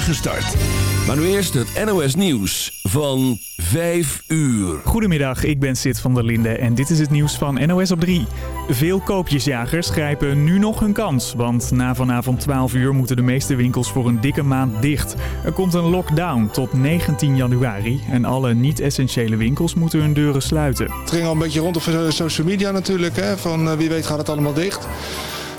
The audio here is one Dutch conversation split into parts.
start. Maar nu eerst het NOS Nieuws van 5 uur. Goedemiddag, ik ben Sid van der Linde en dit is het nieuws van NOS op 3. Veel koopjesjagers grijpen nu nog hun kans, want na vanavond 12 uur moeten de meeste winkels voor een dikke maand dicht. Er komt een lockdown tot 19 januari en alle niet-essentiële winkels moeten hun deuren sluiten. Het ging al een beetje rond op social media natuurlijk, hè, van eh, wie weet gaat het allemaal dicht.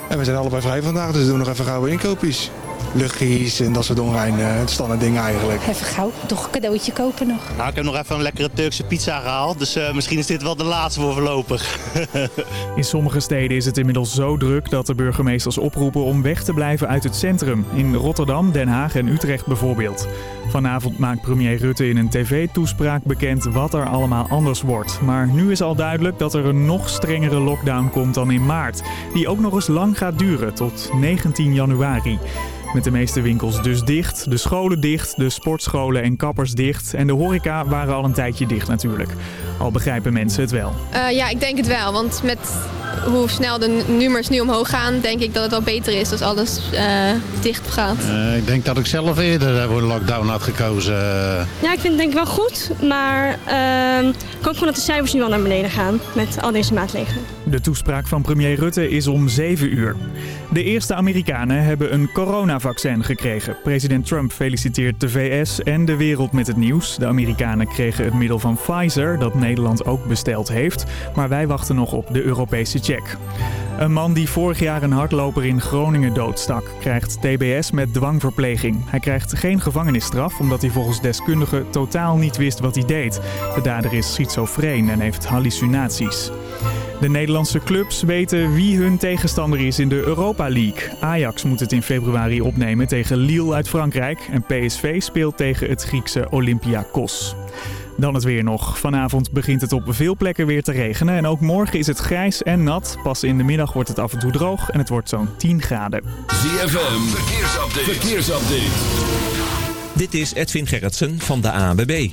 En we zijn allebei vrij vandaag, dus we doen nog even gauw inkoopjes. Luchtjes en dat soort onrein, uh, standaard dingen eigenlijk. Even gauw, toch een cadeautje kopen nog. Nou, ik heb nog even een lekkere Turkse pizza gehaald, dus uh, misschien is dit wel de laatste voor voorlopig. In sommige steden is het inmiddels zo druk dat de burgemeesters oproepen om weg te blijven uit het centrum. In Rotterdam, Den Haag en Utrecht bijvoorbeeld. Vanavond maakt premier Rutte in een tv-toespraak bekend wat er allemaal anders wordt. Maar nu is al duidelijk dat er een nog strengere lockdown komt dan in maart. Die ook nog eens lang gaat duren, tot 19 januari. Met de meeste winkels dus dicht, de scholen dicht, de sportscholen en kappers dicht. En de horeca waren al een tijdje dicht natuurlijk. Al begrijpen mensen het wel. Uh, ja, ik denk het wel. Want met hoe snel de nummers nu omhoog gaan, denk ik dat het wel beter is als alles uh, dicht gaat. Uh, ik denk dat ik zelf eerder voor een lockdown had gekozen. Ja, ik vind het denk ik wel goed. Maar uh, ik hoop gewoon dat de cijfers nu wel naar beneden gaan met al deze maatregelen. De toespraak van premier Rutte is om 7 uur. De eerste Amerikanen hebben een coronavaccin gekregen. President Trump feliciteert de VS en de wereld met het nieuws. De Amerikanen kregen het middel van Pfizer, dat Nederland ook besteld heeft. Maar wij wachten nog op de Europese check. Een man die vorig jaar een hardloper in Groningen doodstak, krijgt TBS met dwangverpleging. Hij krijgt geen gevangenisstraf omdat hij volgens deskundigen totaal niet wist wat hij deed. De dader is schizofreen en heeft hallucinaties. De Nederlandse clubs weten wie hun tegenstander is in de Europa League. Ajax moet het in februari opnemen tegen Lille uit Frankrijk en PSV speelt tegen het Griekse Olympiakos. Dan het weer nog. Vanavond begint het op veel plekken weer te regenen. En ook morgen is het grijs en nat. Pas in de middag wordt het af en toe droog en het wordt zo'n 10 graden. ZFM, verkeersupdate. verkeersupdate. Dit is Edwin Gerritsen van de ANWB.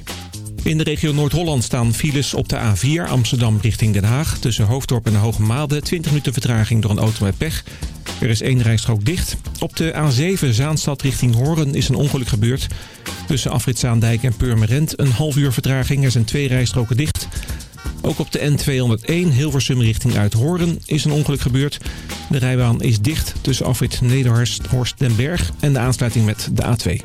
In de regio Noord-Holland staan files op de A4 Amsterdam richting Den Haag. Tussen Hoofddorp en Hoge Maalde 20 minuten vertraging door een auto met pech. Er is één rijstrook dicht. Op de A7 Zaanstad richting Hoorn is een ongeluk gebeurd. Tussen Afrit Zaandijk en Purmerend een half uur vertraging. Er zijn twee rijstroken dicht. Ook op de N201 Hilversum richting Uithoorn is een ongeluk gebeurd. De rijbaan is dicht tussen Afrit Nederhorst Horst den Berg en de aansluiting met de A2.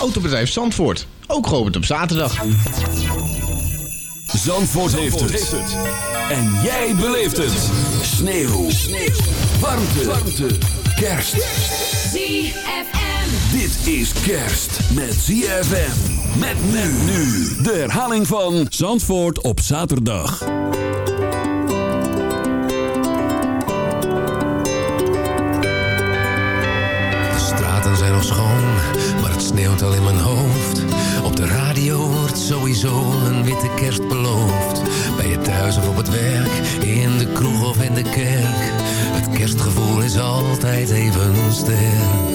Autobedrijf Zandvoort, ook geopend op zaterdag. Zandvoort, heeft, het. En jij beleeft het. Sneeuw. Sneeuw. Warmte. Warmte. Kerst. ZFM. Dit is kerst met ZFM. Met men nu. De herhaling van Zandvoort op zaterdag. De straten zijn nog schoon, al in mijn hoofd. Op de radio wordt sowieso een witte kerst beloofd. Bij je thuis of op het werk, in de kroeg of in de kerk. Het kerstgevoel is altijd even sterk.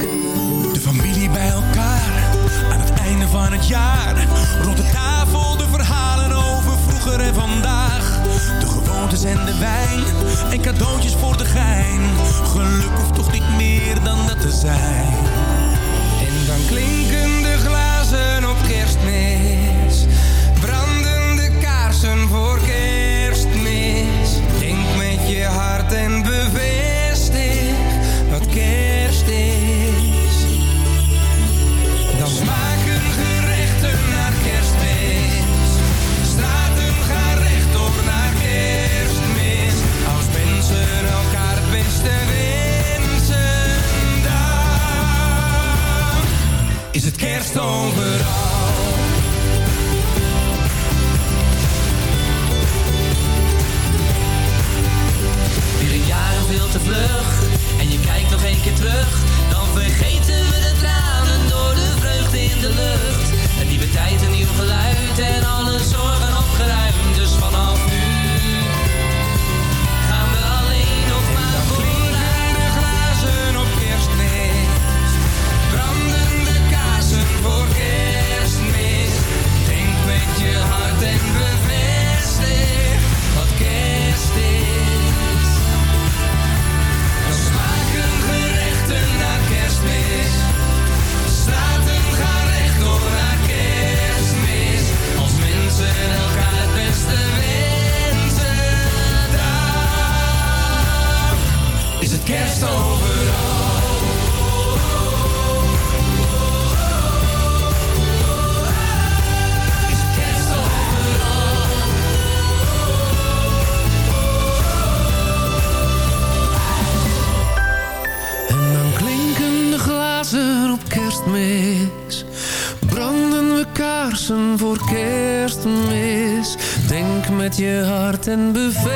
De familie bij elkaar, aan het einde van het jaar. Rond de tafel de verhalen over vroeger en vandaag. De gewoontes en de wijn, en cadeautjes voor de gein. Geluk hoeft toch niet meer dan dat te zijn. En dan klinken de glazen op kerstmis. Het kerst overal. En dan klinken de glazen op kerstmis. Branden we kaarsen voor kerstmis. Denk met je hart en bevestig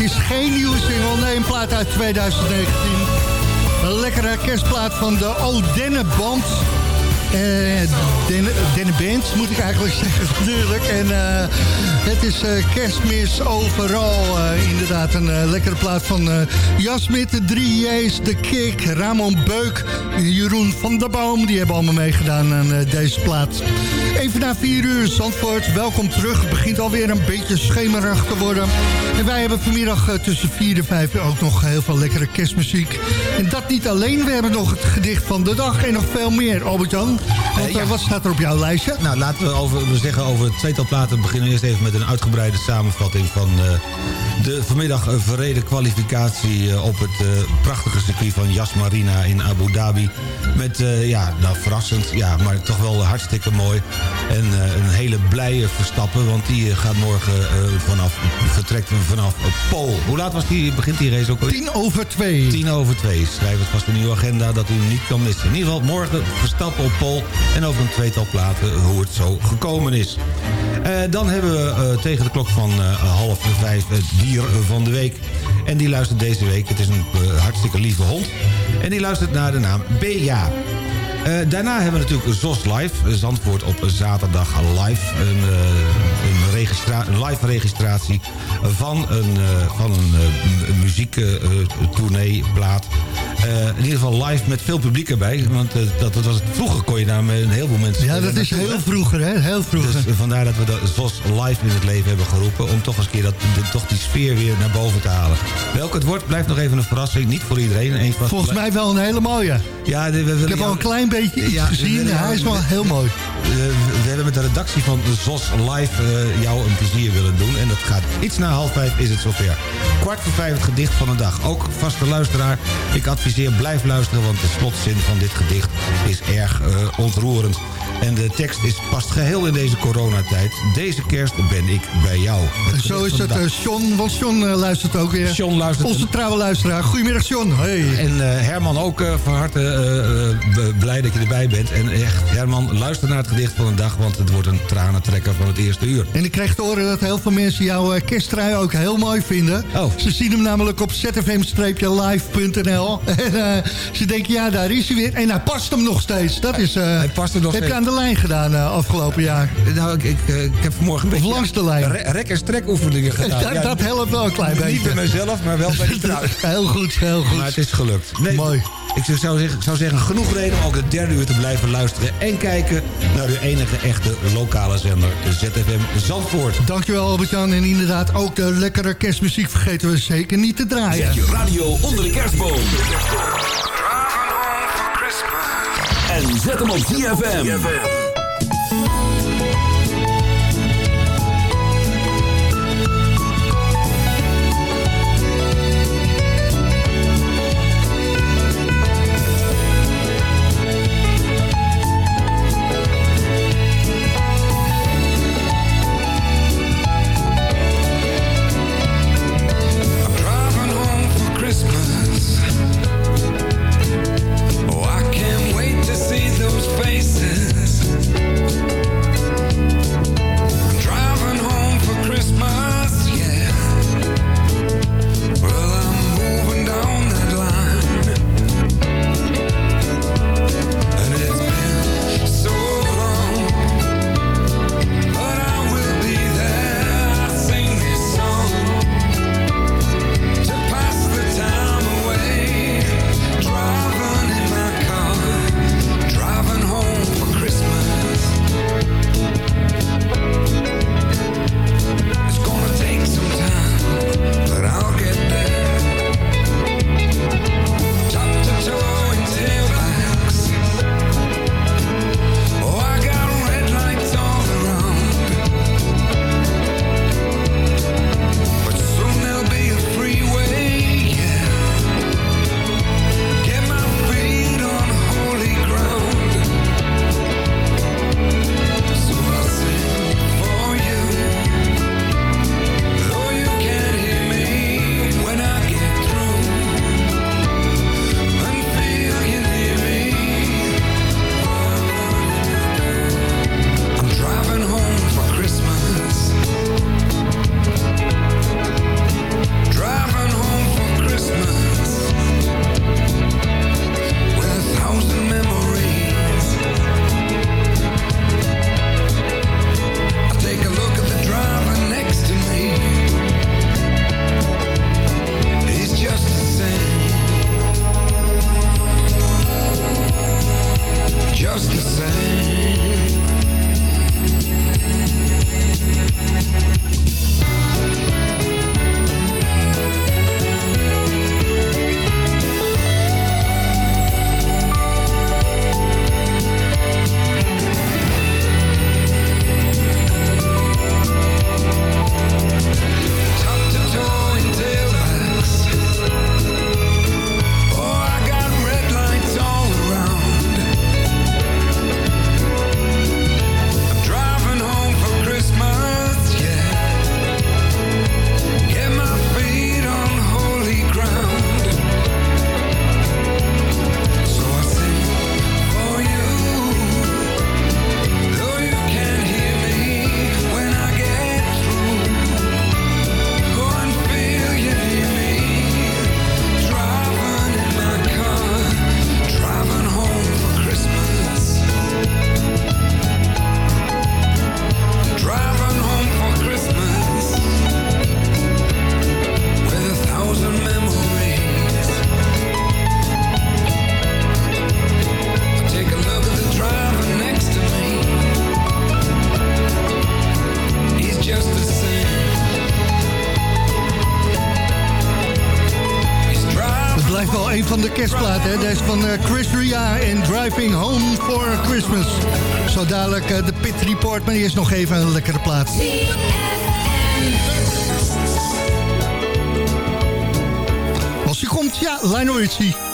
het is geen nieuwe single, nee, een plaat uit 2019. Een lekkere kerstplaat van de Odenne Band. Eh, Denne, Denne Band, moet ik eigenlijk zeggen, natuurlijk. En eh, het is eh, kerstmis overal. Eh, inderdaad, een lekkere plaat van Jasmit, de 3J's, de Kik, Ramon Beuk, Jeroen van der Boom. Die hebben allemaal meegedaan aan deze plaat. Even na 4 uur, Zandvoort, welkom terug. Het begint alweer een beetje schemerig te worden. En wij hebben vanmiddag eh, tussen 4 en 5 ook nog heel veel lekkere kerstmuziek. En dat niet alleen, we hebben nog het gedicht van de dag en nog veel meer. Albert-Jan, want, eh, ja. wat staat er op jouw lijstje? Nou, laten we, over, we zeggen over het tweetal platen. We beginnen eerst even met een uitgebreide samenvatting van eh, de vanmiddag eh, verreden kwalificatie eh, op het eh, prachtige circuit van Yas Marina in Abu Dhabi. Met, ja, nou verrassend, ja, maar toch wel hartstikke mooi. En een hele blije Verstappen, want die gaat morgen vanaf, vertrekt vanaf Pool. Hoe laat was die, begint die race ook alweer? 10 over 2. 10 over 2. Schrijf het vast in uw agenda dat u hem niet kan missen. In ieder geval morgen Verstappen op Pol. En over een tweetal platen hoe het zo gekomen is. Dan hebben we tegen de klok van half vijf het dier van de week. En die luistert deze week. Het is een eh, hartstikke lieve hond. En die luistert naar de naam Beja. Eh, daarna hebben we natuurlijk ZOS Live. eh, Zandvoort op zaterdag live. Een, eh, een, registra- een live registratie van een, eh, van een uh, muziektournee-plaat. Uh, in ieder geval live met veel publiek erbij. Want uh, dat, dat was het, vroeger kon je daar met een heleboel mensen... Ja, dat is heel vroeger, hè? Heel vroeger. Dus vandaar dat we dat ZOS live in het leven hebben geroepen... om toch eens een keer dat, de, toch die sfeer weer naar boven te halen. Welk het wordt, blijft nog even een verrassing. Niet voor iedereen. Een van Volgens mij wel een hele mooie. Ja, de, we, we, Ik heb al een klein beetje iets ja, gezien. Ja, hij is wel heel mooi. Met de redactie van ZOS Live uh, jou een plezier willen doen. En dat gaat iets na half vijf is het zover. Kwart voor vijf het gedicht van de dag. Ook vaste luisteraar. Ik adviseer blijf luisteren, want de slotzin van dit gedicht is erg uh, ontroerend. En de tekst is, past geheel in deze coronatijd. Deze kerst ben ik bij jou. Zo is het, uh, John. Want John uh, luistert ook weer. John luistert. Onze trouwe luisteraar. Goedemiddag, John. Hey. En uh, Herman ook van harte blij dat je erbij bent. En echt, Herman, luister naar het gedicht van de dag... want het wordt een tranentrekker van het eerste uur. En ik kreeg te horen dat heel veel mensen jouw kersttrui ook heel mooi vinden. Oh. Ze zien hem namelijk op zfm-live.nl. En ze denken, ja, daar is hij weer. En hij past hem nog steeds. Dat is... hij past hem nog heb steeds. je aan de lijn gedaan uh, afgelopen jaar? Nou, ik, ik, ik heb vanmorgen een of beetje... langs de lijn. Re rek- en strek oefeningen gedaan. dat, ja, dat helpt wel een klein beetje. Niet bij mezelf, maar wel bij de trui. heel goed, heel goed. Maar het is gelukt. Nee, Mooi. Ik zou zeggen, zou zeggen, genoeg reden om ook het derde uur te blijven luisteren... en kijken naar uw enige echte lokale zender, ZFM Zandvoort. Dankjewel Albert-Jan. En inderdaad, ook de lekkere kerstmuziek vergeten we zeker niet te draaien. Zet je radio onder de kerstboom. En zet hem op ZFM. Kerstplaat. Hè? Deze van eh, Chris Ria en Driving Home for Christmas. Zo dadelijk eh, de Pit Report, maar eerst nog even een lekkere plaat. Als hij komt, ja, Lionel Richie.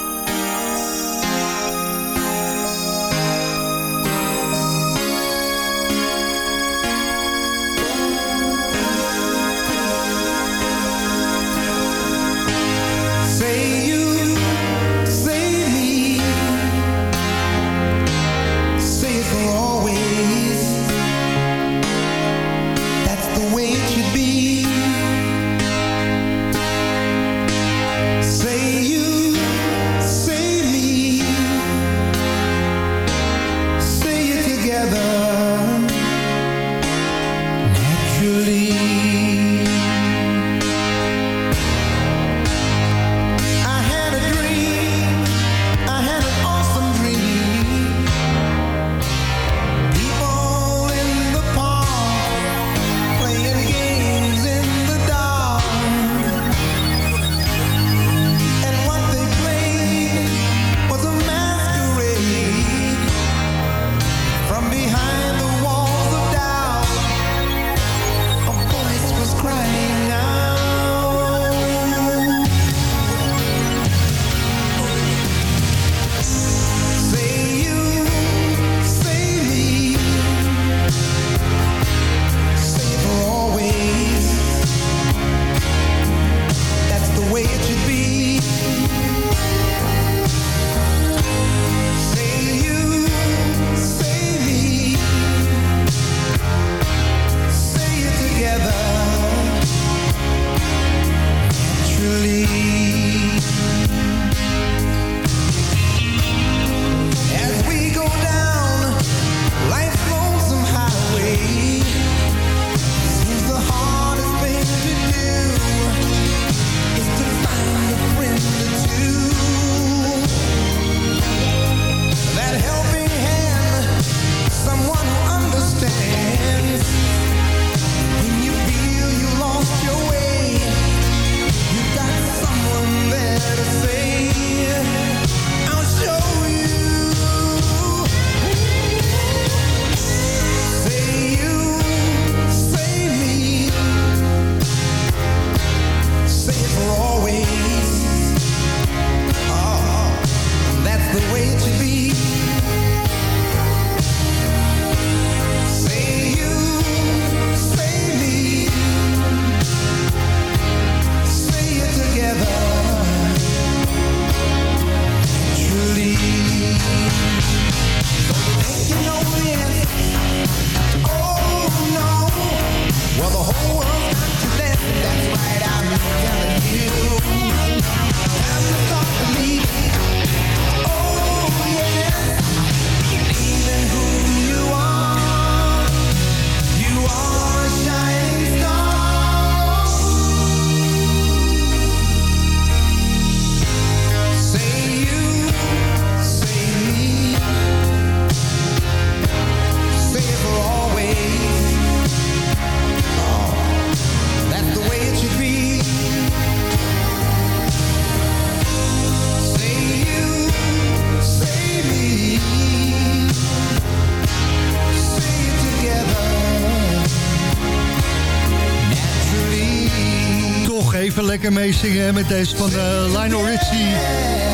Lekker meezingen met deze van uh, Lionel Richie.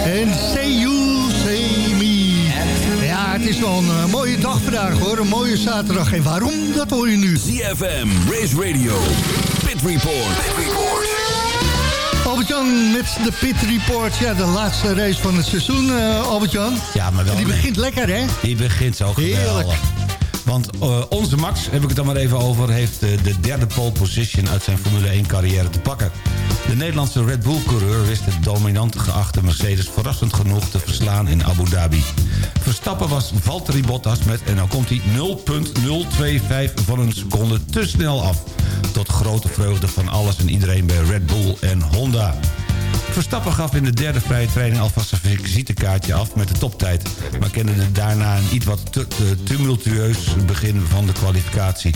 En Say You, Say Me. Ja, het is wel een eh, mooie dag vandaag hoor. Een mooie zaterdag. En waarom? Dat hoor je nu. ZFM, Race Radio, Pit Report. Albert-Jan met de Pit Report. Ja, de laatste race van het seizoen, eh, Albert-Jan. Ja, maar wel... Die begint lekker, hè? Die begint zo geweldig. Heerlijk. Want eh, onze Max, heb ik het dan maar even over... heeft eh, de derde pole position uit zijn Formule 1 carrière te pakken. De Nederlandse Red Bull-coureur wist het dominant geachte Mercedes... verrassend genoeg te verslaan in Abu Dhabi. Verstappen was Valtteri Bottas met, en nou komt hij, 0.025 van een seconde te snel af. Tot grote vreugde van alles en iedereen bij Red Bull en Honda. Verstappen gaf in de derde vrije training alvast een visitekaartje af met de toptijd. Maar kende daarna een iets wat tumultueus begin van de kwalificatie.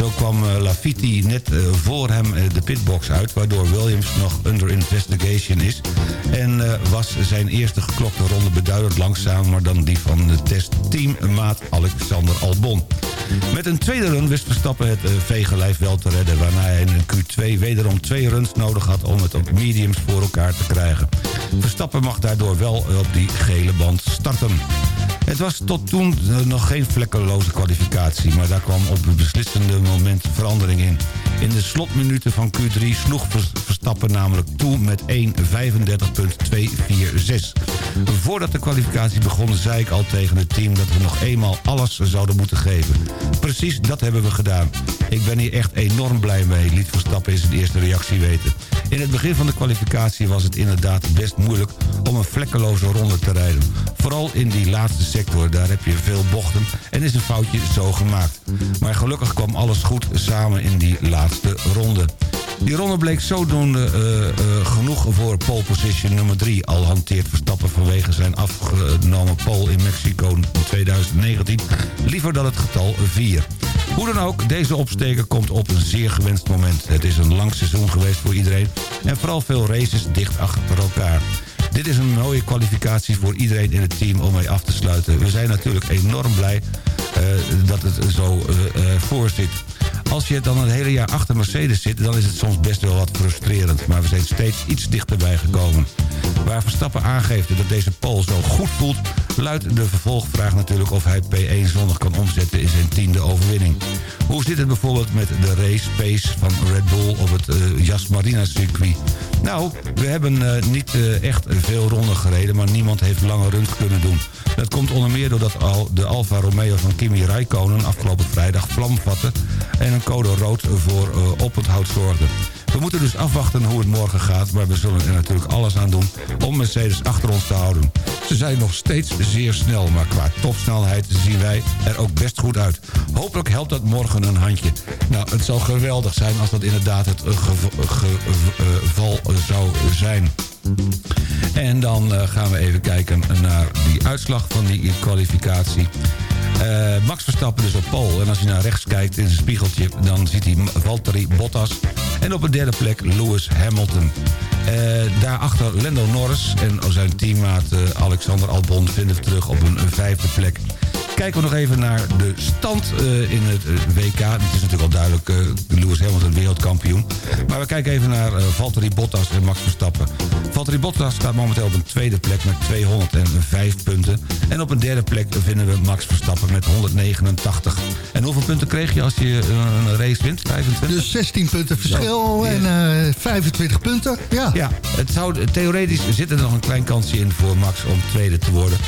Zo kwam uh, Lafitti net uh, voor hem uh, de pitbox uit... waardoor Williams nog under investigation is... en was zijn eerste geklokte ronde beduidend langzamer... dan die van de testteammaat Alexander Albon. Met een tweede run wist Verstappen het vegenlijf wel te redden... waarna hij in Q2 wederom twee runs nodig had om het op mediums voor elkaar te krijgen. Verstappen mag daardoor wel op die gele band starten. Het was tot toen nog geen vlekkeloze kwalificatie... maar daar kwam op het beslissende moment verandering in. In de slotminuten van Q3 sloeg Verstappen namelijk toe met 1.35.246. Voordat de kwalificatie begon zei ik al tegen het team... dat we nog eenmaal alles zouden moeten geven. Precies dat hebben we gedaan. Ik ben hier echt enorm blij mee, liet Verstappen in zijn eerste reactie weten. In het begin van de kwalificatie was het inderdaad best moeilijk... om een vlekkeloze ronde te rijden. Vooral in die laatste sector, daar heb je veel bochten... en is een foutje zo gemaakt. Maar gelukkig kwam alles goed samen in die laatste ronde. Die ronde bleek zodoende uh, uh, genoeg voor pole position nummer 3. Al hanteert Verstappen vanwege zijn afgenomen pole in Mexico in 2019... liever dan het getal 4. Hoe dan ook, deze opsteker komt op een zeer gewenst moment. Het is een lang seizoen geweest voor iedereen... en vooral veel races dicht achter elkaar. Dit is een mooie kwalificatie voor iedereen in het team om mee af te sluiten. We zijn natuurlijk enorm blij uh, dat het zo uh, uh, voor zit. Als je dan een hele jaar achter Mercedes zit... dan is het soms best wel wat frustrerend. Maar we zijn steeds iets dichterbij gekomen. Waar Verstappen aangeeft dat deze pole zo goed voelt... luidt de vervolgvraag natuurlijk of hij P1 zondag kan omzetten... in zijn tiende overwinning. Hoe zit het bijvoorbeeld met de race pace van Red Bull... op het uh, Marina circuit? Nou, we hebben niet echt veel ronden gereden... maar niemand heeft lange runs kunnen doen. Dat komt onder meer doordat al de Alfa Romeo van Kimi Räikkönen... afgelopen vrijdag vlam vatte... en een code rood voor uh, oponthoud zorgde. We moeten dus afwachten hoe het morgen gaat... maar we zullen er natuurlijk alles aan doen om Mercedes achter ons te houden. Ze zijn nog steeds zeer snel, maar qua topsnelheid zien wij er ook best goed uit. Hopelijk helpt dat morgen een handje. Nou, het zal geweldig zijn als dat inderdaad het geval zou zijn. En dan uh, gaan we even kijken naar die uitslag van die kwalificatie. Uh, Max Verstappen dus op pole. En als je naar rechts kijkt in zijn spiegeltje... dan ziet hij Valtteri Bottas. En op een derde plek Lewis Hamilton. Uh, daarachter Lando Norris en zijn teammaat Alexander Albon... vinden we terug op een vijfde plek kijken we nog even naar de stand uh, in het uh, WK. Het is natuurlijk al duidelijk, uh, Lewis Hamilton wereldkampioen. Maar we kijken even naar Valtteri Bottas en Max Verstappen. Valtteri Bottas staat momenteel op een tweede plek met 205 punten. En op een derde plek vinden we Max Verstappen met 189. En hoeveel punten kreeg je als je een race wint? 25? Dus 16 punten verschil en 25 punten. Ja. ja, het zou, theoretisch zit er nog een klein kansje in voor Max om tweede te worden.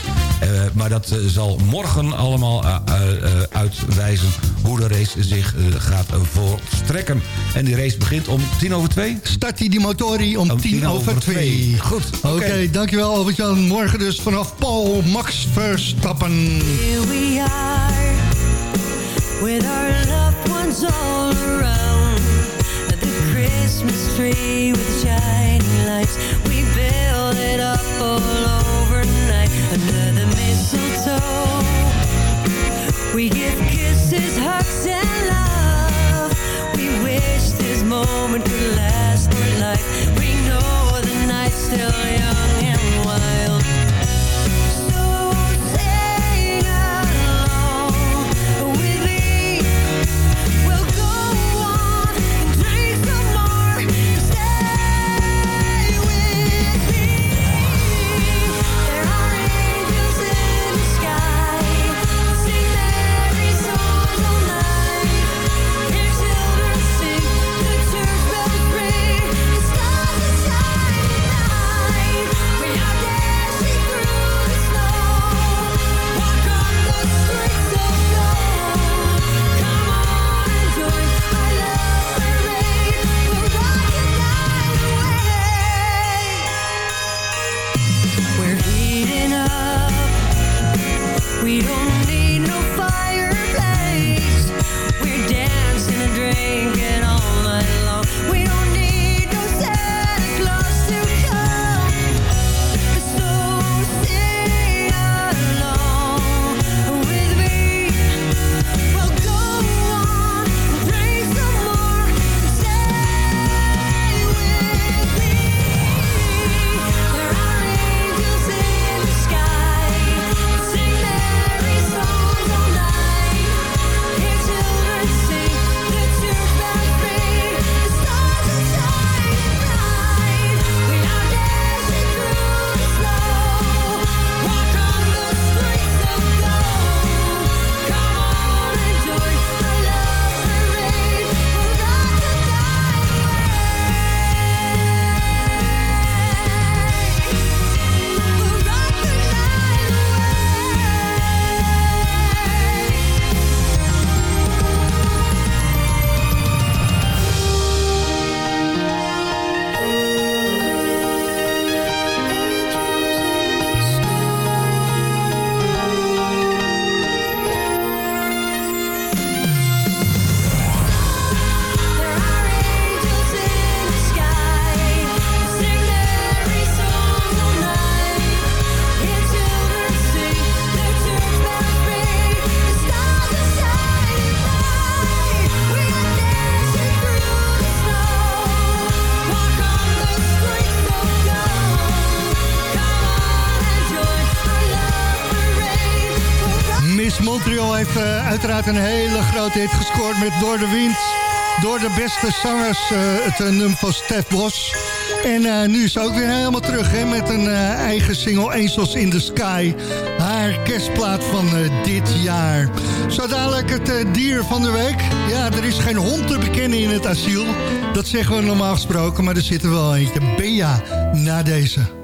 maar dat zal morgen allemaal uh, uh, uitwijzen hoe de race zich gaat voorstrekken. En die race begint om tien over twee? Start die motori om, om tien, tien, over, over twee. twee. Goed, oké. Okay. okay, dankjewel Albert-Jan. Morgen dus vanaf Paul Max Verstappen. Here we are, with our loved ones all around. The Christmas tree with shining lights. We build it up all overnight under the mistletoe. We give kisses, hugs, and love. We wish this moment could last for life. We know the night's still young 5 uh, eh, uiteraard een hele grote hit gescoord met Door de Wind. Door de beste zangers, eh, het eh, nummer van Stef Bos. En nu is ze ook weer helemaal terug hè, met een eigen single Angels in the Sky. Haar kerstplaat van dit jaar. Zo dadelijk het dier van de week. Ja, er is geen hond te bekennen in het asiel. Dat zeggen we normaal gesproken, maar er zitten wel eentje. Bea, na deze.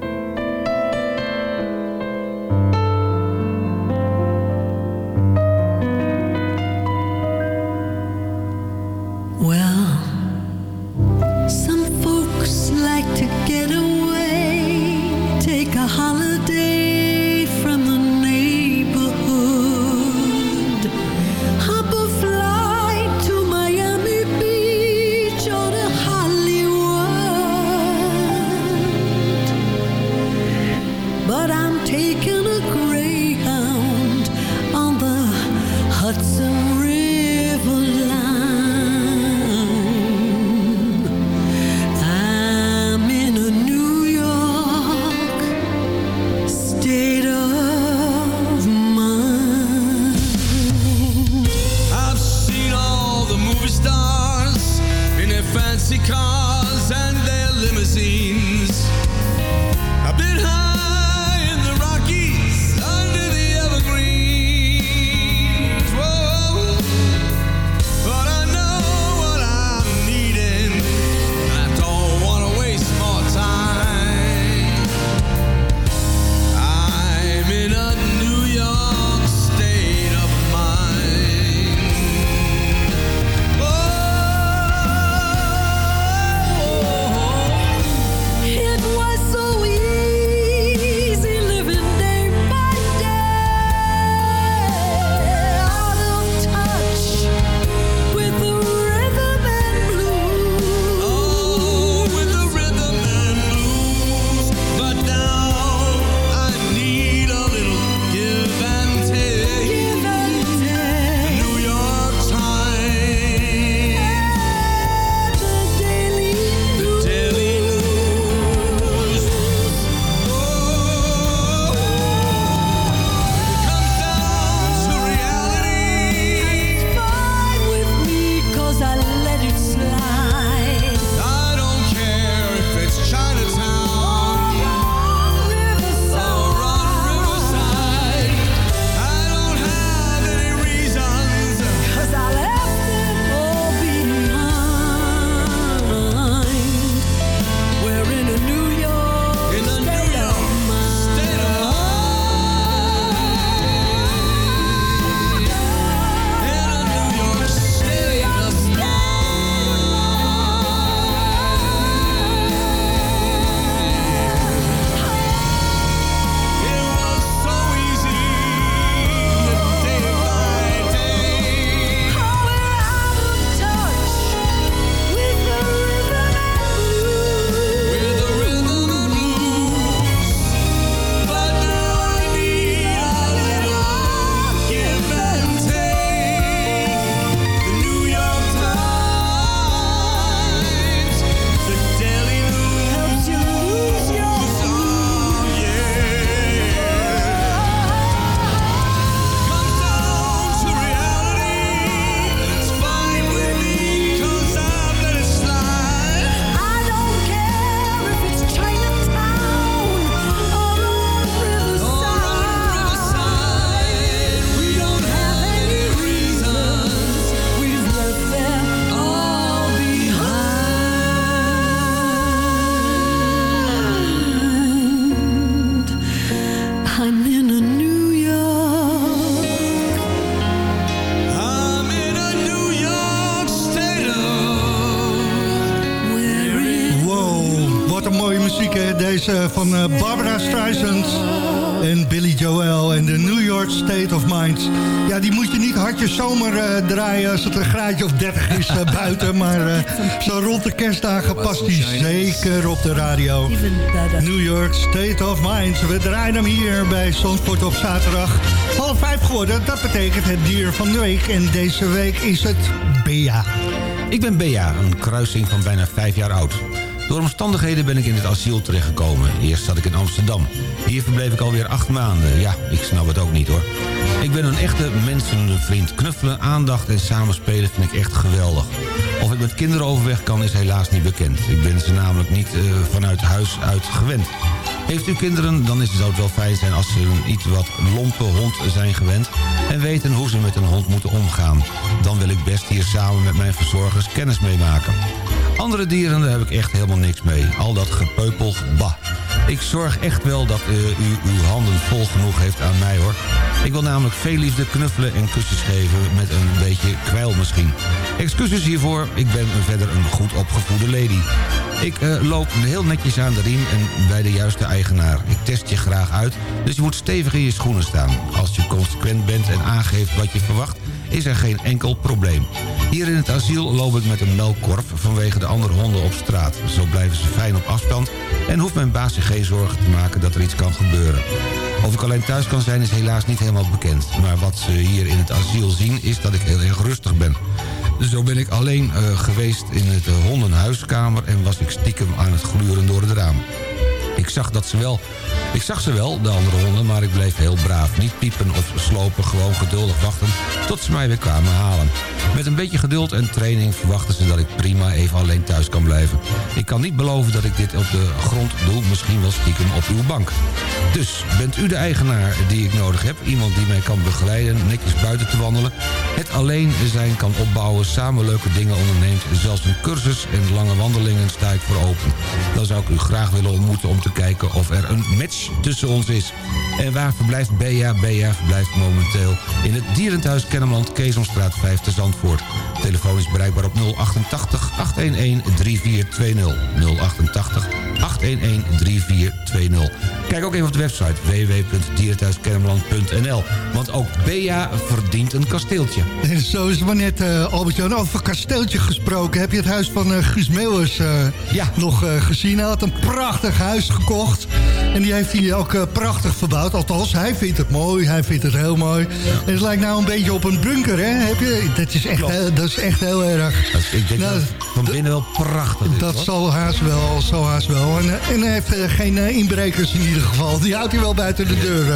Je zomer uh, draaien als het een graadje of 30 is uh, buiten. Maar uh, zo rond de kerstdagen past die zeker op de radio. New York State of Mind. We draaien hem hier bij Zandvoort op zaterdag. Half vijf geworden, dat betekent het dier van de week. En deze week is het Bea. Ik ben Bea, een kruising van bijna vijf jaar oud. Door omstandigheden ben ik in het asiel terechtgekomen. Eerst zat ik in Amsterdam. Hier verbleef ik alweer acht maanden. Ja, ik snap het ook niet hoor. Ik ben een echte mensenvriend. Knuffelen, aandacht en samenspelen vind ik echt geweldig. Of ik met kinderen overweg kan is helaas niet bekend. Ik ben ze namelijk niet uh, vanuit huis uit gewend. Heeft u kinderen, dan is het, het wel fijn zijn als ze een iets wat lompe hond zijn gewend... en weten hoe ze met een hond moeten omgaan. Dan wil ik best hier samen met mijn verzorgers kennis mee maken. Andere dieren, daar heb ik echt helemaal niks mee. Al dat gepeupel, bah. Ik zorg echt wel dat uh, u uw handen vol genoeg heeft aan mij hoor. Ik wil namelijk veel liefde knuffelen en kusjes geven met een beetje kwijl misschien. Excuses hiervoor, ik ben verder een goed opgevoede lady. Ik uh, loop heel netjes aan de riem en bij de juiste eigenaar. Ik test je graag uit, dus je moet stevig in je schoenen staan. Als je consequent bent en aangeeft wat je verwacht is er geen enkel probleem. Hier in het asiel loop ik met een melkkorf vanwege de andere honden op straat. Zo blijven ze fijn op afstand en hoeft mijn baas zich geen zorgen te maken dat er iets kan gebeuren. Of ik alleen thuis kan zijn is helaas niet helemaal bekend. Maar wat ze hier in het asiel zien is dat ik heel erg rustig ben. Zo ben ik alleen uh, geweest in het uh, hondenhuiskamer... en was ik stiekem aan het gluren door het raam. Ik zag dat ze wel ik zag ze wel, de andere honden, maar ik bleef heel braaf. Niet piepen of slopen, gewoon geduldig wachten tot ze mij weer kwamen halen. Met een beetje geduld en training verwachten ze dat ik prima even alleen thuis kan blijven. Ik kan niet beloven dat ik dit op de grond doe, misschien wel stiekem op uw bank. Dus, bent u de eigenaar die ik nodig heb? Iemand die mij kan begeleiden, netjes buiten te wandelen? Het alleen zijn kan opbouwen, samen leuke dingen onderneemt... zelfs een cursus en lange wandelingen sta ik voor open. Dan zou ik u graag willen ontmoeten om te kijken of er een match tussen ons is. En waar verblijft Bea? Bea verblijft momenteel in het Dierenthuis Kennemerland, Keesomstraat 5 te Zandvoort. Telefoon is bereikbaar op 088 811 3420. 088 811 3420. Kijk ook even op de website www.dierenthuiskennemerland.nl. Want ook Bea verdient een kasteeltje. En zo is het maar net, uh, Albert-Jan, over kasteeltje gesproken. Heb je het huis van uh, Guus Meeuwers uh, ja. nog gezien? Hij had een prachtig huis gekocht. En die heeft hij ook prachtig verbouwd. Althans, hij vindt het mooi. Hij vindt het heel mooi. En het lijkt nou een beetje op een bunker, hè? Heb je? Dat, is echt, heel, dat is echt heel erg. Ik denk nou, dat van binnen wel prachtig is. Dat zal haast wel, zal haast wel. En, en hij heeft geen inbrekers in ieder geval. Die houdt hij wel buiten de deur.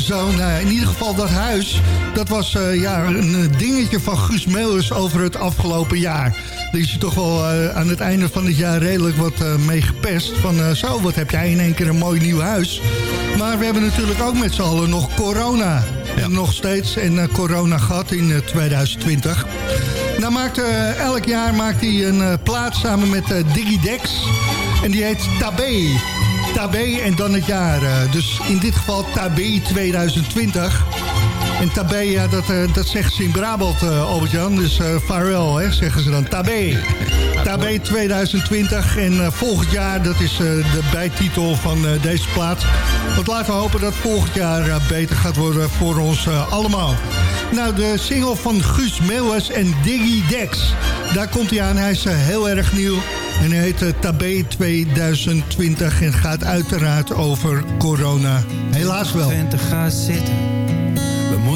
zo, nou, in ieder geval dat huis, dat was ja, een dingetje van Guus Meeuwers over het afgelopen jaar. Daar is toch wel aan het einde van het jaar redelijk wat mee gepest. Van zo, wat heb jij in één keer een mooi nieuw huis. Maar we hebben natuurlijk ook met z'n allen nog corona. Ja. En nog steeds een corona gehad in 2020. Nou maakt, elk jaar maakt hij een plaat samen met Digidex. En die heet Tabé. Tabé en dan het jaar. Dus in dit geval Tabé 2020. En Tabé, ja, dat, uh, dat zeggen ze in Brabant, uh, Albert-Jan. Dus uh, vaarwel, hè, zeggen ze dan. Tabé. Tabé 2020. En volgend jaar, dat is de bijtitel van deze plaats. Want laten we hopen dat volgend jaar beter gaat worden voor ons allemaal. Nou, de single van Guus Meeuwers en Diggy Dex. Daar komt hij aan. Hij is heel erg nieuw. En hij heet Tabé 2020 en gaat uiteraard over corona. Helaas wel. Ga zitten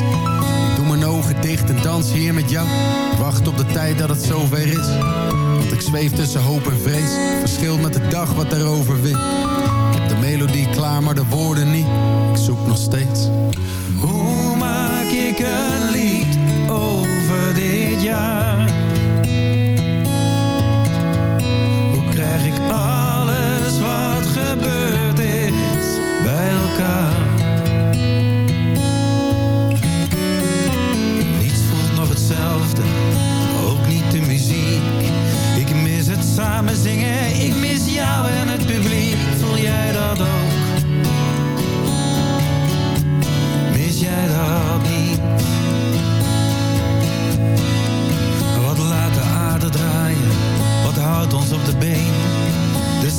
Ik doe mijn ogen dicht en dans hier met jou. Wacht op de tijd dat het zover is. Want ik zweef tussen hoop en vrees. Verschilt met de dag wat erover wint. Ik heb de melodie klaar, maar de woorden niet. Ik zoek nog steeds. Hoe maak ik een lied over dit jaar?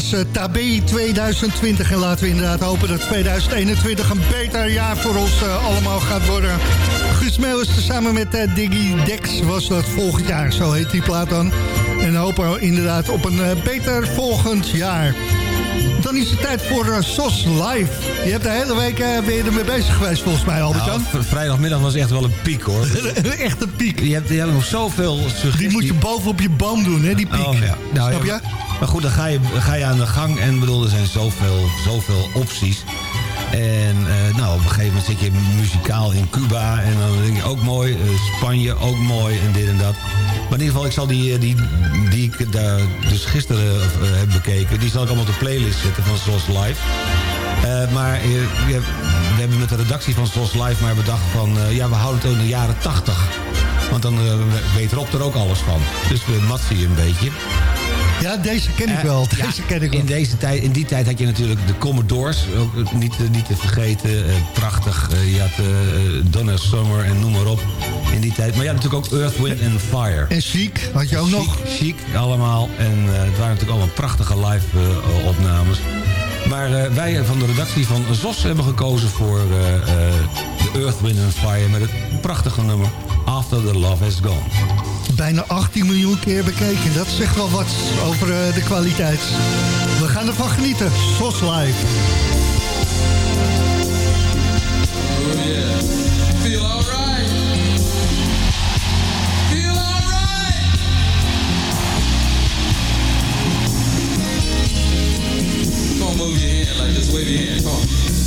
Was eh, Tabé 2020 en laten we inderdaad hopen dat 2021 een beter jaar voor ons eh, allemaal gaat worden. Guus Meeuwis samen met eh, Diggy Dex was dat volgend jaar, zo heet die plaat dan. En hopen we inderdaad op een eh, beter volgend jaar. Dan is het tijd voor eh, SOS Live. Je hebt de hele week eh, je ermee bezig geweest volgens mij, Albert-Jan. Nou, vrijdagmiddag was echt wel een piek hoor. echt een piek. Je hebt, je hebt nog zoveel suggesties. Die moet je boven op je boom doen, hè, die piek. Oh, ja. Nou, Snap je? ja, Maar goed, dan ga je, ga je aan de gang en bedoel, er zijn zoveel, zoveel opties. En eh, nou, op een gegeven moment zit je muzikaal in Cuba en dan denk je ook mooi, eh, Spanje ook mooi en dit en dat. Maar in ieder geval, ik zal die, eh, die, die ik daar dus gisteren heb bekeken, die zal ik allemaal op de playlist zetten van SOS Live. Maar we, hebben met de redactie van SOS Live maar bedacht van... ja, we houden het in de jaren 80. Want dan weet Rob er ook alles van. Dus we matsen je een beetje. Ja, deze ken ik Eh, wel. ja, Deze ken ik wel. In, deze tijd, in die tijd had je natuurlijk de Commodores. Ook eh, niet, eh, niet te vergeten. prachtig. Je had Donna Summer en noem maar op. In die tijd. Maar je had natuurlijk ook Earth, Wind and Fire. En Chic had je ook nog. Chic allemaal. En het waren natuurlijk allemaal prachtige live opnames. Maar wij van de redactie van ZOS hebben gekozen voor de Earth, Wind and Fire... met het prachtige nummer After the Love Has Gone. Bijna 18 miljoen keer bekeken. Dat zegt wel wat over eh, de kwaliteit. We gaan ervan genieten. SOS Live. Oh yeah. Feel. Feel move your like this. Wave.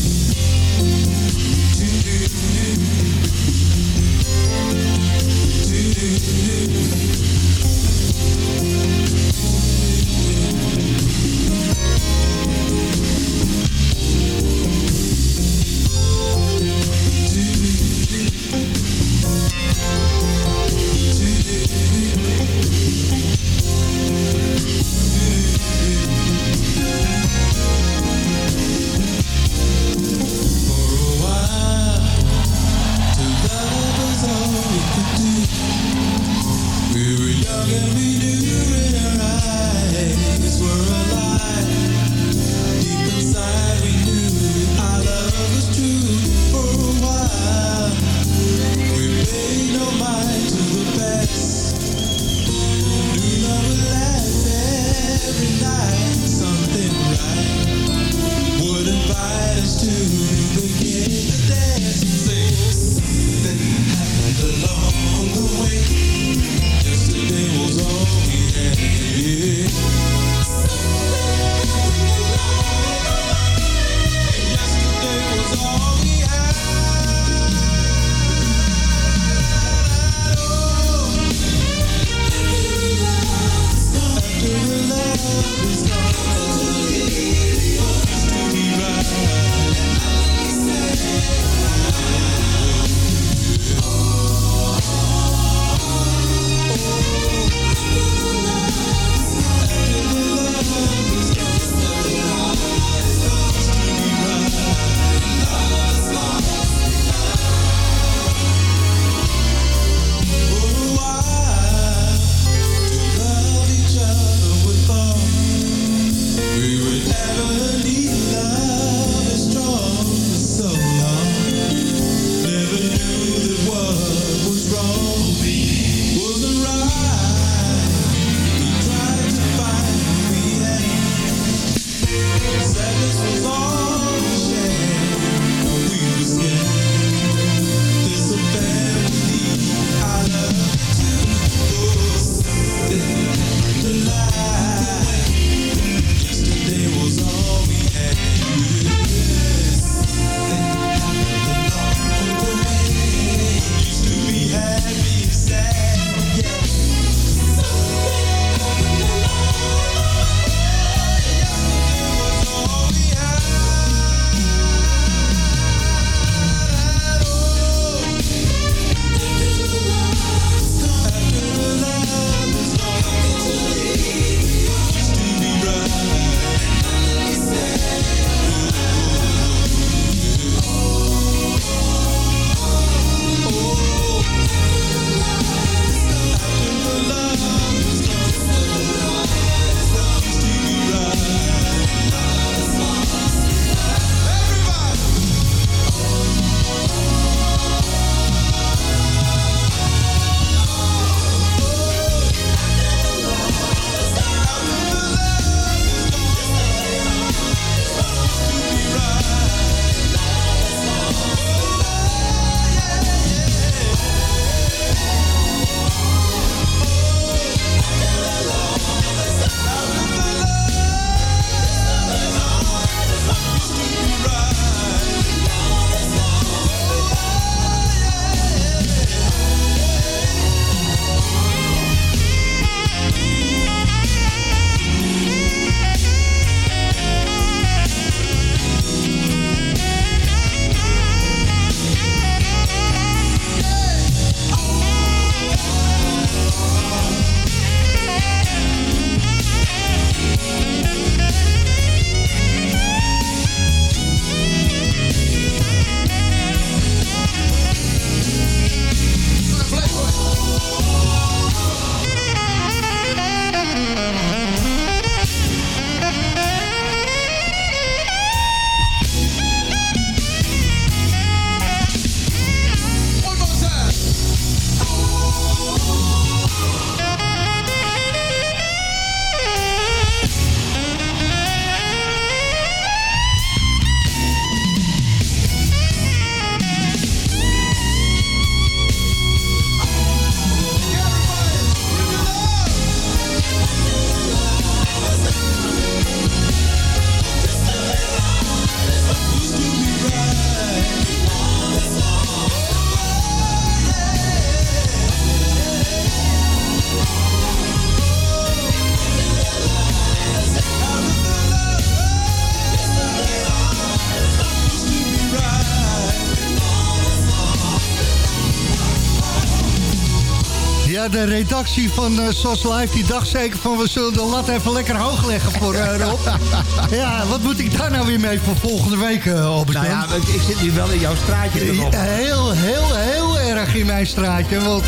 De redactie van uh, SOS Live die dacht zeker van... we zullen de lat even lekker hoog leggen voor uh, Rob. ja, wat moet ik daar nou weer mee voor volgende week, uh, Albert? Nou ja, ik zit nu wel in jouw straatje. heel, heel, heel erg in mijn straatje. Want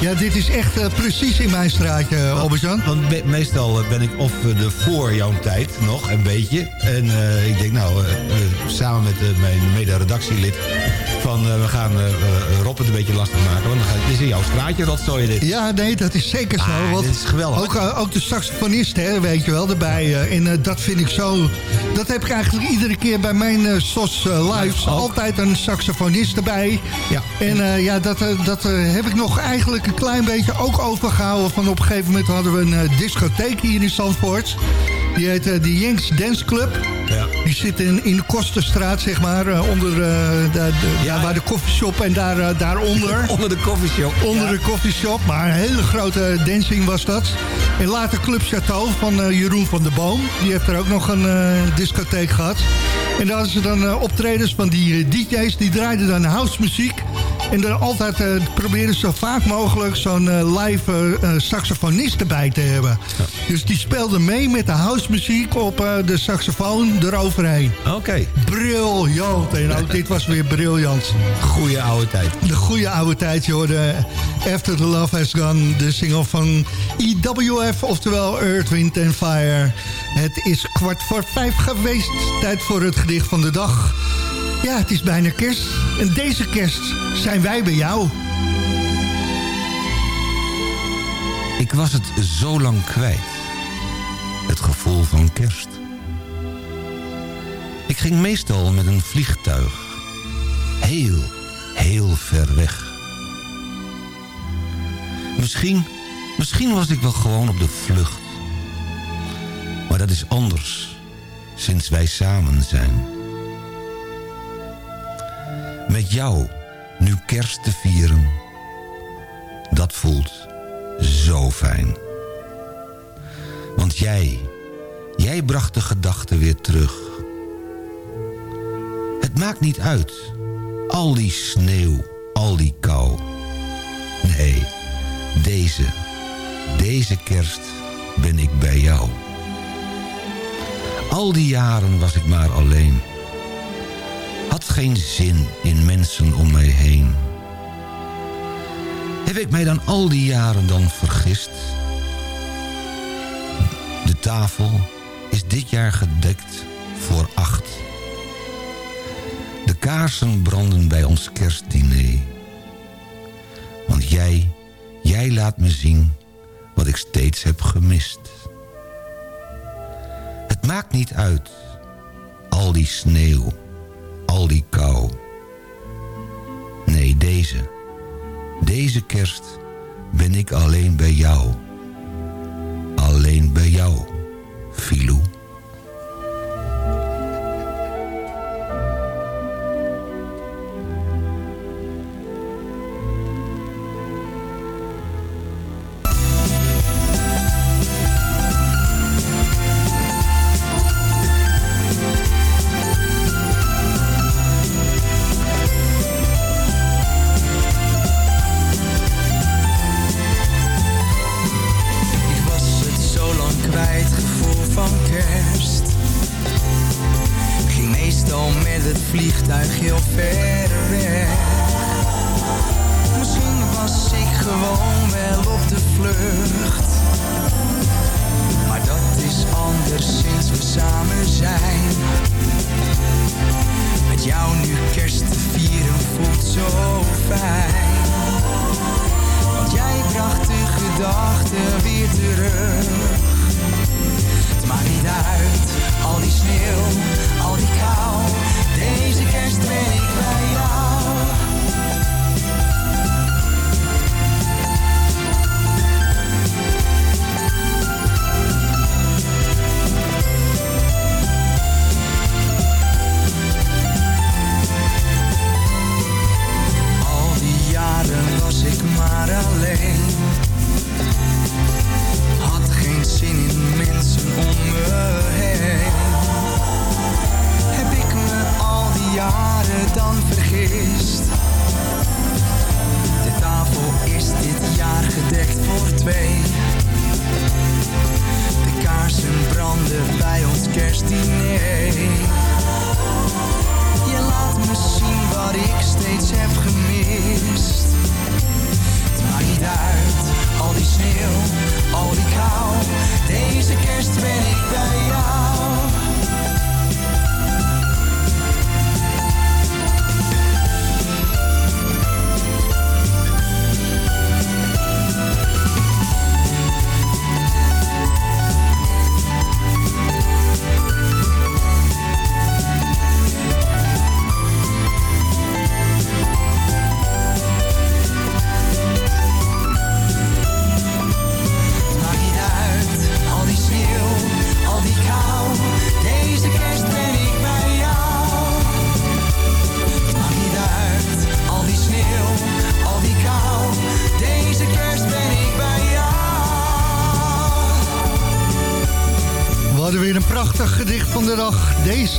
ja, dit is echt precies in mijn straatje, albert -Jan. Want me meestal ben ik of de voor jouw tijd nog, een beetje. En ik denk, nou, samen met mijn mede-redactielid... van we gaan Rob het een beetje lastig maken. Want dan het is in jouw straatje rotzooi dit. Ja, nee, dat is zeker zo. Ah, want is geweldig. Ook, uh, ook de saxofonist, hè, weet je wel, erbij. Uh, en uh, dat vind ik zo... Dat heb ik eigenlijk iedere keer bij mijn SOS lives. Altijd een saxofonist erbij. Ja. En ja, dat, dat heb ik nog eigenlijk een klein beetje ook overgehouden. Van op een gegeven moment hadden we een discotheek hier in Zandvoort. Die heet de Yanks Dance Club. Ja. Die zit in, in de Kosterstraat, zeg maar. Uh, onder uh, de, de, ja, waar de koffieshop en daar, uh, daaronder. onder de koffieshop. Onder ja. de koffieshop. Maar een hele grote dancing was dat. En later Club Chateau van Jeroen van der Boom. Die heeft er ook nog een discotheek gehad. En daar hadden ze dan optredens van die DJ's. Die draaiden dan housemuziek. En dan altijd uh, proberen zo vaak mogelijk zo'n uh, live uh, saxofonist erbij te hebben. Ja. Dus die speelde mee met de housemuziek op de saxofoon eroverheen. Oké. Okay. Briljant. En ook dit was weer briljant. Goeie oude tijd. De goede oude tijd, je hoorde After the Love Has Gone, de single van EWF, oftewel Earth, Wind and Fire. Het is kwart voor vijf geweest. Tijd voor het gedicht van de dag. Ja, het is bijna kerst. En deze kerst zijn wij bij jou. Ik was het zo lang kwijt. Het gevoel van kerst. Ik ging meestal met een vliegtuig. Heel, heel ver weg. Misschien, misschien was ik wel gewoon op de vlucht. Maar dat is anders, sinds wij samen zijn. Met jou nu kerst te vieren, dat voelt zo fijn. Want jij, jij bracht de gedachten weer terug. Het maakt niet uit, al die sneeuw, al die kou. Nee, deze, deze kerst ben ik bij jou. Al die jaren was ik maar alleen had geen zin in mensen om mij heen. Heb ik mij dan al die jaren dan vergist? De tafel is dit jaar gedekt voor acht. De kaarsen branden bij ons kerstdiner. Want jij, jij laat me zien wat ik steeds heb gemist. Het maakt niet uit, al die sneeuw al die kou. Nee, deze. Deze kerst ben ik alleen bij jou. Alleen bij jou, Filou.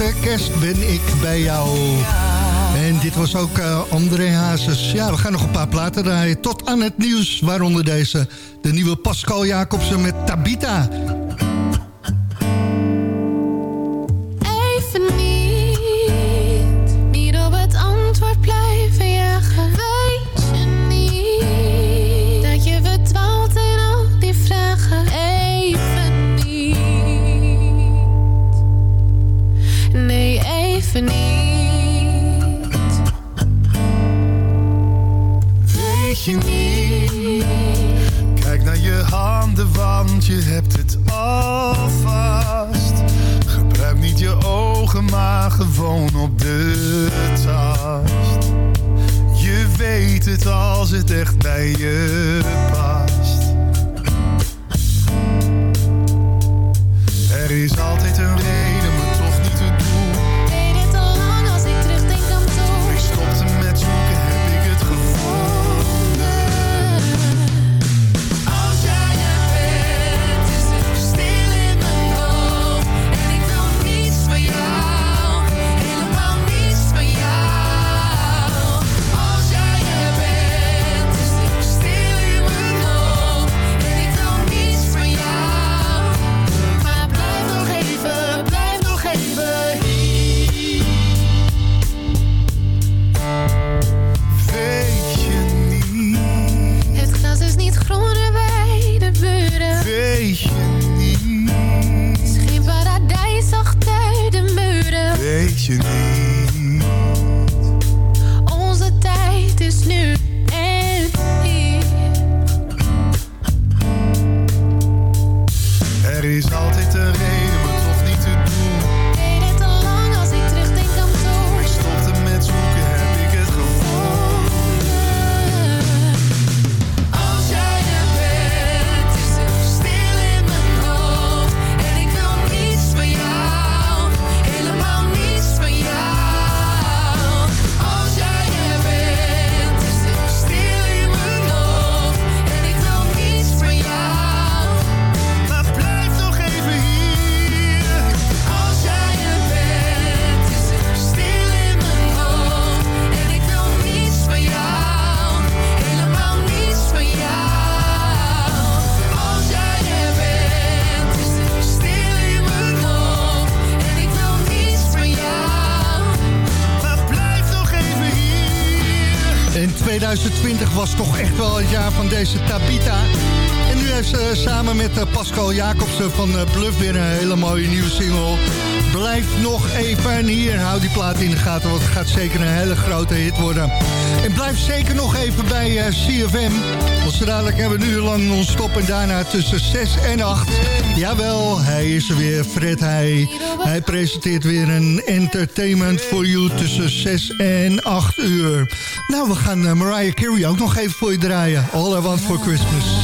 Kerst ben ik bij jou. En dit was ook eh, André Hazes. Ja, we gaan nog een paar platen draaien tot aan het nieuws. Waaronder deze, de nieuwe Pascal Jacobsen met Tabita. op de tast. Je weet het als het echt bij je past 2020 was toch echt wel het jaar van deze Tabita. En nu heeft ze eh, samen met eh, Pascal Jacobsen van eh, Bluff weer een hele mooie nieuwe single blijf nog even hier. Hou die plaat in de gaten, want het gaat zeker een hele grote hit worden. En blijf zeker nog even bij eh, CFM. Want zo dadelijk hebben we een uur lang non-stop en daarna tussen 6 en 8. Jawel, hij is er weer, Fred Hij. Hij presenteert weer een entertainment for you tussen 6 en 8 uur. Nou, we gaan eh, Mariah Carey ook nog even voor je draaien. All I Want For Christmas.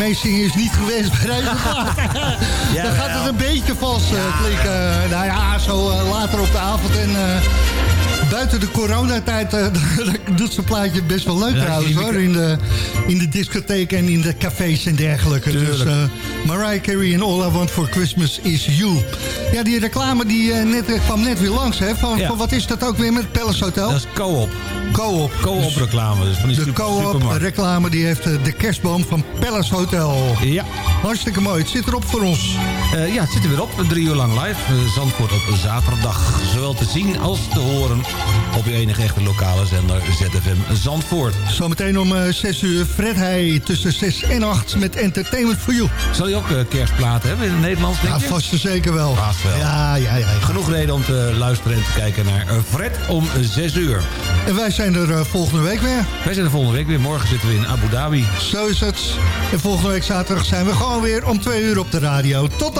Meezingen is niet geweest bij deze plaat. Ja, Dan gaat het een beetje vals klinken. Nou ja, zo uh, later op de avond en... Buiten de coronatijd uh, doet zo'n plaatje best wel leuk Ja, trouwens hoor. In de, in de discotheek en in de cafés en dergelijke. Dus uh, Mariah Carey en All I Want For Christmas Is You. Ja, die reclame die uh, net, kwam net weer langs. Hè? Van, Ja. van wat is dat ook weer met het Palace Hotel? Dat is co-op. Co-op. Co-op reclame. Dus van die De co-op reclame die heeft de kerstboom van Palace Hotel. Ja. Hartstikke mooi. Het zit erop voor ons. Eh, ja, het zit er weer op. Drie uur lang live. Eh, Zandvoort op zaterdag. Zowel te zien als te horen op je enige echte lokale zender ZFM Zandvoort. Zometeen om uh, 6 uur Fred Heij tussen 6 en 8 met Entertainment for You. Zal je ook eh, kerstplaten hebben in het Nederlands, denk Ja, je? vast en zeker wel. Vast wel. Ja, ja, ja. Genoeg reden om te luisteren en te kijken naar eh, Fred om 6 uur. En wij zijn er volgende week weer. Wij zijn er volgende week weer. Morgen zitten we in Abu Dhabi. Zo is het. En volgende week zaterdag zijn we gewoon weer om 2 uur op de radio. Tot dan,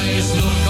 Always look